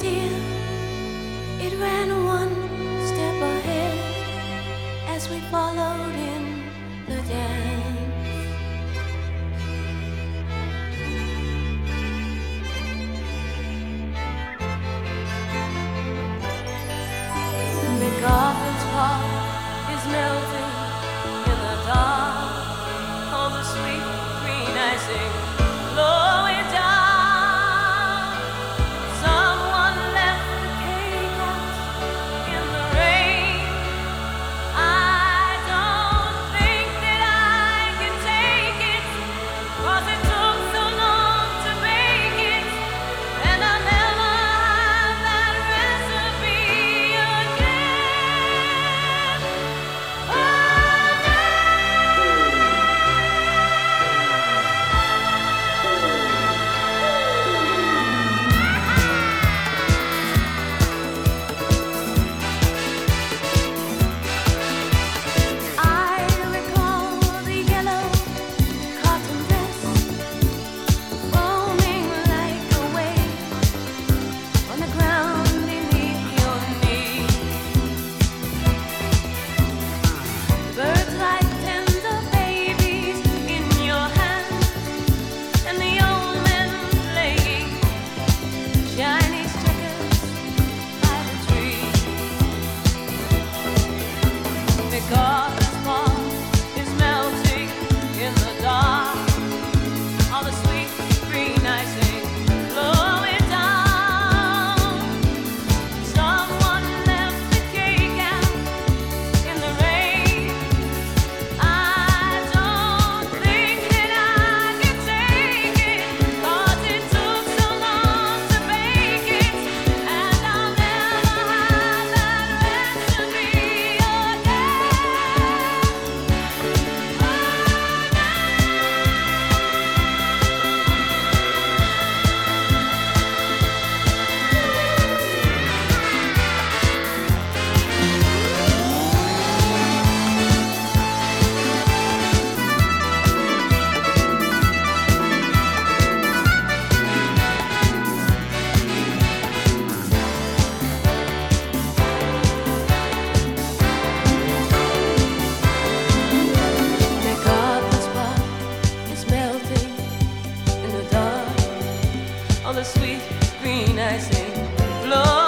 It ran one step ahead as we followed it. green, I say, Lord.